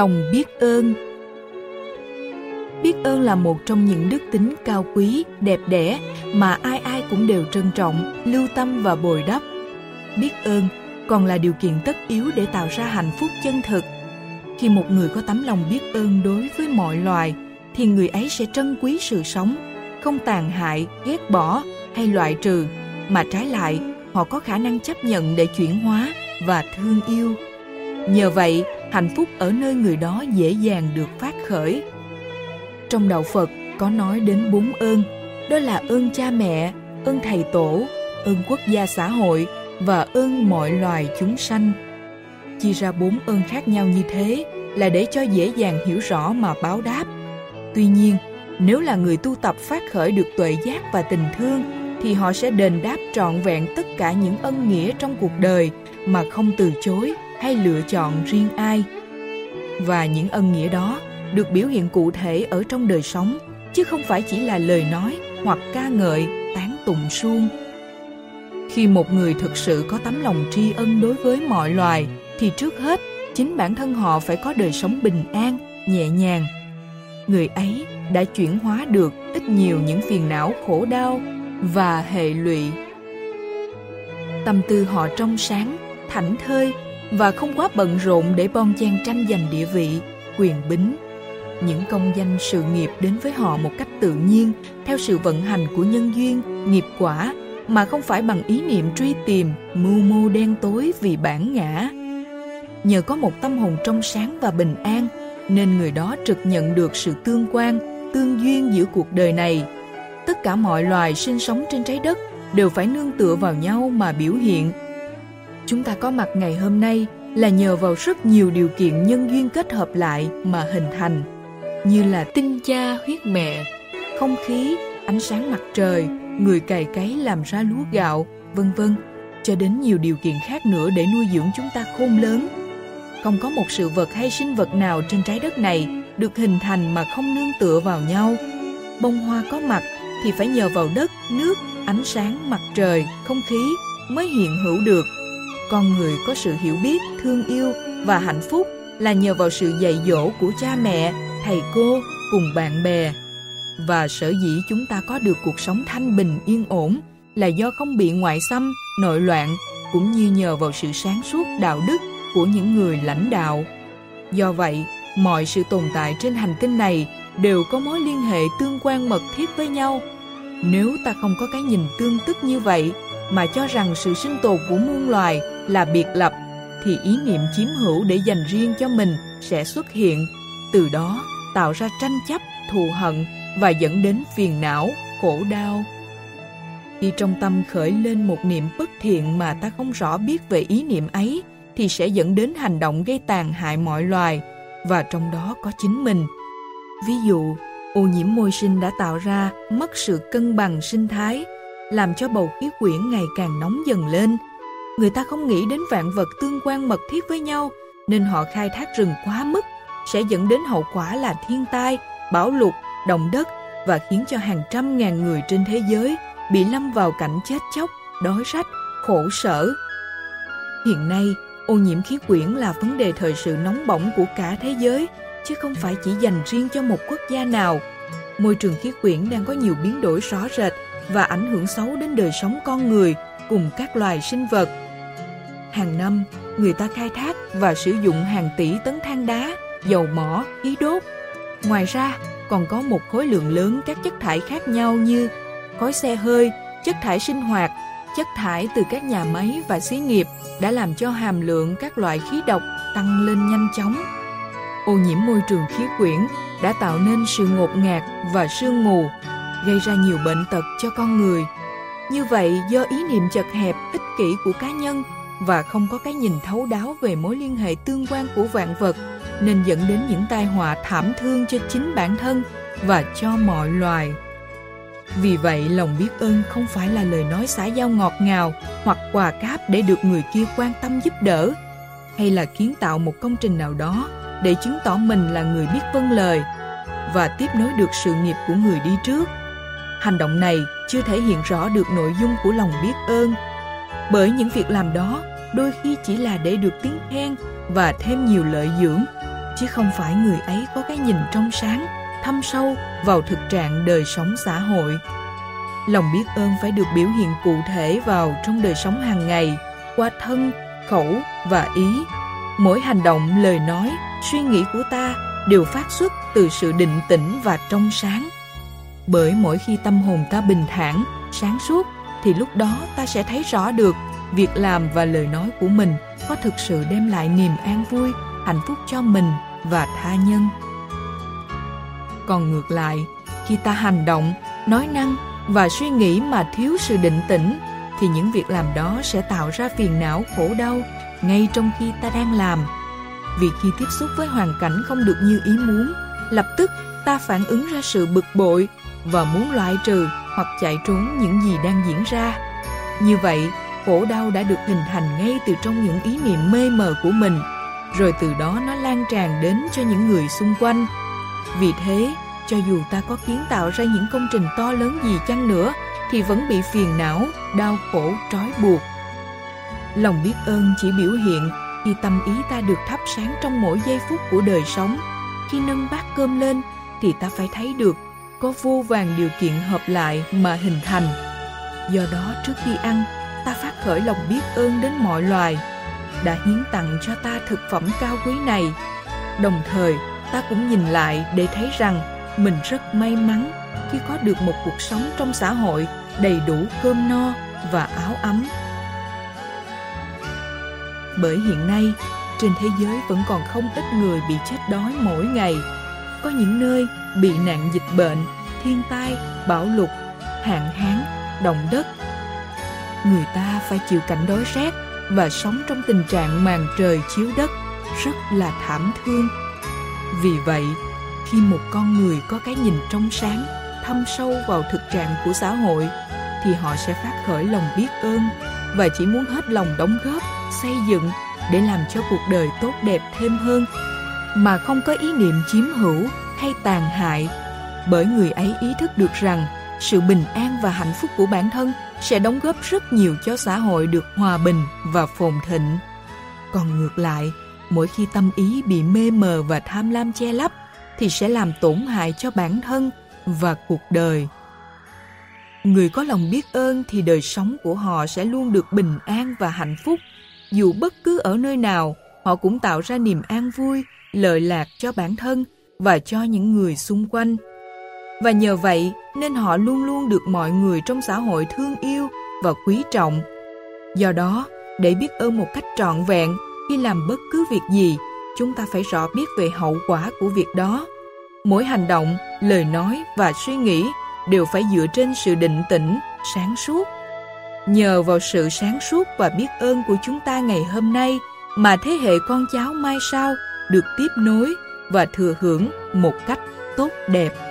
lòng biết ơn. Biết ơn là một trong những đức tính cao quý, đẹp đẽ mà ai ai cũng đều trân trọng, lưu tâm và bồi đắp. Biết ơn còn là điều kiện tất yếu để tạo ra hạnh phúc chân thực. Khi một người có tấm lòng biết ơn đối với mọi loài, thì người ấy sẽ trân quý sự sống, không tàn hại, ghét bỏ hay loại trừ, mà trái lại, họ có khả năng chấp nhận để chuyển hóa và thương yêu. Nhờ vậy hạnh phúc ở nơi người đó dễ dàng được phát khởi. Trong đạo phật, có nói đến bốn ơn, đó là ơn cha mẹ, ơn thầy tổ, ơn quốc gia xã hội và ơn mọi loài chúng sanh. Chia ra bốn ơn khác nhau như thế là để cho dễ dàng hiểu rõ mà báo đáp. Tuy nhiên, nếu là người tu tập phát khởi được tuệ giác và tình thương, thì họ sẽ đền đáp trọn vẹn tất cả những ân nghĩa trong cuộc đời mà không từ chối hay lựa chọn riêng ai. Và những ân nghĩa đó được biểu hiện cụ thể ở trong đời sống, chứ không phải chỉ là lời nói hoặc ca ngợi, tán tụng suông. Khi một người thực sự có tấm lòng tri ân đối với mọi loài, thì trước hết, chính bản thân họ phải có đời sống bình an, nhẹ nhàng. Người ấy đã chuyển hóa được ít nhiều những phiền não khổ đau và hệ lụy. Tâm tư họ trong sáng, thảnh thơi và không quá bận rộn để bon chen tranh giành địa vị, quyền bính. Những công danh sự nghiệp đến với họ một cách tự nhiên, theo sự vận hành của nhân duyên, nghiệp quả, mà không phải bằng ý niệm truy tìm, mưu mô đen tối vì bản ngã. Nhờ có một tâm hồn trong sáng và bình an, nên người đó trực nhận được sự tương quan, tương duyên giữa cuộc đời này. Tất cả mọi loài sinh sống trên trái đất đều phải nương tựa vào nhau mà biểu hiện chúng ta có mặt ngày hôm nay là nhờ vào rất nhiều điều kiện nhân duyên kết hợp lại mà hình thành. Như là tinh cha huyết mẹ, không khí, ánh sáng mặt trời, người cày cấy làm ra lúa gạo, vân vân. Cho đến nhiều điều kiện khác nữa để nuôi dưỡng chúng ta khôn lớn. Không có một sự vật hay sinh vật nào trên trái đất này được hình thành mà không nương tựa vào nhau. Bông hoa có mặt thì phải nhờ vào đất, nước, ánh sáng, mặt trời, không khí mới hiện hữu được con người có sự hiểu biết, thương yêu và hạnh phúc là nhờ vào sự dạy dỗ của cha mẹ, thầy cô cùng bạn bè. Và sở dĩ chúng ta có được cuộc sống thanh bình, yên ổn là do không bị ngoại xâm, nội loạn cũng như nhờ vào sự sáng suốt đạo đức của những người lãnh đạo. Do vậy, mọi sự tồn tại trên hành tinh này đều có mối liên hệ tương quan mật thiết với nhau. Nếu ta không có cái nhìn tương tức như vậy mà cho rằng sự sinh tồn của muôn loài là biệt lập, thì ý niệm chiếm hữu để dành riêng cho mình sẽ xuất hiện. Từ đó, tạo ra tranh chấp, thù hận và dẫn đến phiền não, khổ đau. Khi trong tâm khởi lên một niệm bất thiện mà ta không rõ biết về ý niệm ấy, thì sẽ dẫn đến hành động gây tàn hại mọi loài, và trong đó có chính mình. Ví dụ, ô nhiễm môi sinh đã tạo ra mất sự cân bằng sinh thái, làm cho bầu khí quyển ngày càng nóng dần lên người ta không nghĩ đến vạn vật tương quan mật thiết với nhau, nên họ khai thác rừng quá mức, sẽ dẫn đến hậu quả là thiên tai, bão lụt, động đất và khiến cho hàng trăm ngàn người trên thế giới bị lâm vào cảnh chết chóc, đói rách, khổ sở. Hiện nay, ô nhiễm khí quyển là vấn đề thời sự nóng bỏng của cả thế giới, chứ không phải chỉ dành riêng cho một quốc gia nào. Môi trường khí quyển đang có nhiều biến đổi rõ rệt và ảnh hưởng xấu đến đời sống con người cùng các loài sinh vật hàng năm người ta khai thác và sử dụng hàng tỷ tấn than đá dầu mỏ khí đốt ngoài ra còn có một khối lượng lớn các chất thải khác nhau như khói xe hơi chất thải sinh hoạt chất thải từ các nhà máy và xí nghiệp đã làm cho hàm lượng các loại khí độc tăng lên nhanh chóng. Ô nhiễm môi trường khí quyển đã tạo nên sự ngột ngạt và sương mù, gây ra nhiều bệnh tật cho con người. Như vậy, do ý niệm chật hẹp, ích kỷ của cá nhân và không có cái nhìn thấu đáo về mối liên hệ tương quan của vạn vật, nên dẫn đến những tai họa thảm thương cho chính bản thân và cho mọi loài. Vì vậy, lòng biết ơn không phải là lời nói xã giao ngọt ngào hoặc quà cáp để được người kia quan tâm giúp đỡ, hay là kiến tạo một công trình nào đó để chứng tỏ mình là người biết vâng lời và tiếp nối được sự nghiệp của người đi trước. Hành động này chưa thể hiện rõ được nội dung của lòng biết ơn, bởi những việc làm đó đôi khi chỉ là để được tiếng khen và thêm nhiều lợi dưỡng, chứ không phải người ấy có cái nhìn trong sáng, thâm sâu vào thực trạng đời sống xã hội. Lòng biết ơn phải được biểu hiện cụ thể vào trong đời sống hàng ngày qua thân, khẩu và ý. Mỗi hành động, lời nói, suy nghĩ của ta đều phát xuất từ sự định tĩnh và trong sáng. Bởi mỗi khi tâm hồn ta bình thản, sáng suốt thì lúc đó ta sẽ thấy rõ được việc làm và lời nói của mình có thực sự đem lại niềm an vui, hạnh phúc cho mình và tha nhân. Còn ngược lại, khi ta hành động, nói năng và suy nghĩ mà thiếu sự định tĩnh thì những việc làm đó sẽ tạo ra phiền não khổ đau ngay trong khi ta đang làm. Vì khi tiếp xúc với hoàn cảnh không được như ý muốn, lập tức ta phản ứng ra sự bực bội và muốn loại trừ hoặc chạy trốn những gì đang diễn ra. Như vậy, khổ đau đã được hình thành ngay từ trong những ý niệm mê mờ của mình, rồi từ đó nó lan tràn đến cho những người xung quanh. Vì thế, cho dù ta có kiến tạo ra những công trình to lớn gì chăng nữa, thì vẫn bị phiền não, đau khổ, trói buộc. Lòng biết ơn chỉ biểu hiện khi tâm ý ta được thắp sáng trong mỗi giây phút của đời sống. Khi nâng bát cơm lên thì ta phải thấy được có vô vàng điều kiện hợp lại mà hình thành. Do đó trước khi ăn, ta phát khởi lòng biết ơn đến mọi loài đã hiến tặng cho ta thực phẩm cao quý này. Đồng thời, ta cũng nhìn lại để thấy rằng mình rất may mắn khi có được một cuộc sống trong xã hội đầy đủ cơm no và áo ấm. Bởi hiện nay, trên thế giới vẫn còn không ít người bị chết đói mỗi ngày. Có những nơi bị nạn dịch bệnh, thiên tai, bão lụt, hạn hán, động đất. Người ta phải chịu cảnh đói rét và sống trong tình trạng màn trời chiếu đất rất là thảm thương. Vì vậy, khi một con người có cái nhìn trong sáng, thâm sâu vào thực trạng của xã hội, thì họ sẽ phát khởi lòng biết ơn và chỉ muốn hết lòng đóng góp, xây dựng để làm cho cuộc đời tốt đẹp thêm hơn, mà không có ý niệm chiếm hữu hay tàn hại, bởi người ấy ý thức được rằng sự bình an và hạnh phúc của bản thân sẽ đóng góp rất nhiều cho xã hội được hòa bình và phồn thịnh. Còn ngược lại, mỗi khi tâm ý bị mê mờ và tham lam che lấp thì sẽ làm tổn hại cho bản thân và cuộc đời. Người có lòng biết ơn thì đời sống của họ sẽ luôn được bình an và hạnh phúc. Dù bất cứ ở nơi nào, họ cũng tạo ra niềm an vui, lợi lạc cho bản thân và cho những người xung quanh. Và nhờ vậy nên họ luôn luôn được mọi người trong xã hội thương yêu và quý trọng. Do đó, để biết ơn một cách trọn vẹn khi làm bất cứ việc gì, chúng ta phải rõ biết về hậu quả của việc đó. Mỗi hành động, lời nói và suy nghĩ đều phải dựa trên sự định tĩnh, sáng suốt. Nhờ vào sự sáng suốt và biết ơn của chúng ta ngày hôm nay mà thế hệ con cháu mai sau được tiếp nối và thừa hưởng một cách tốt đẹp.